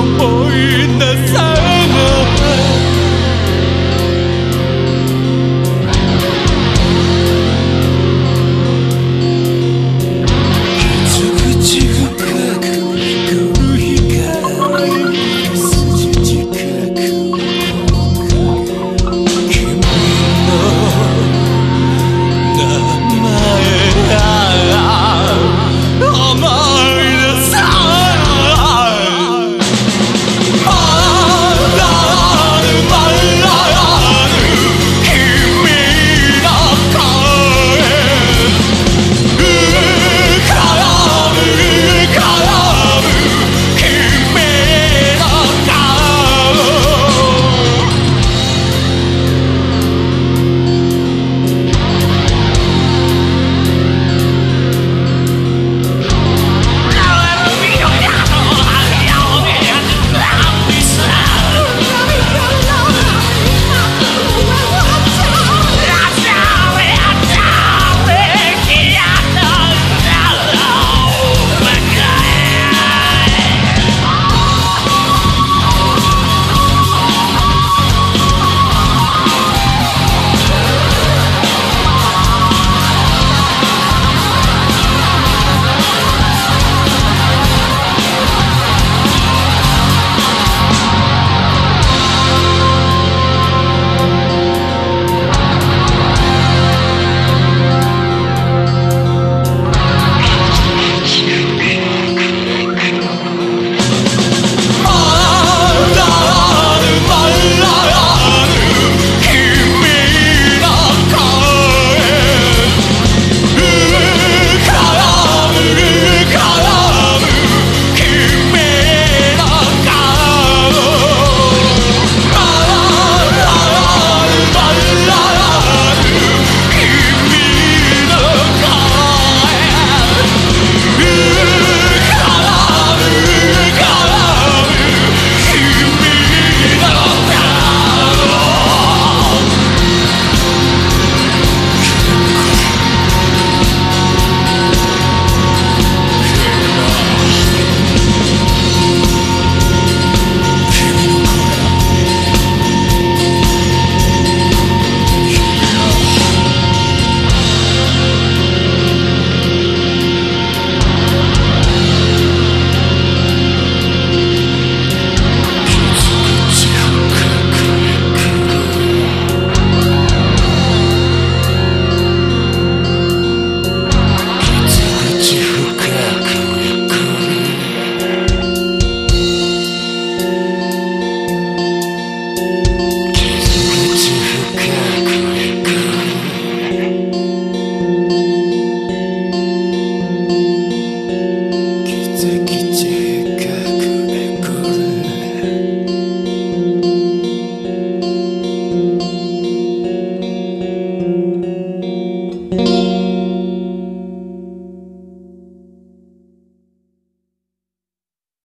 Boy.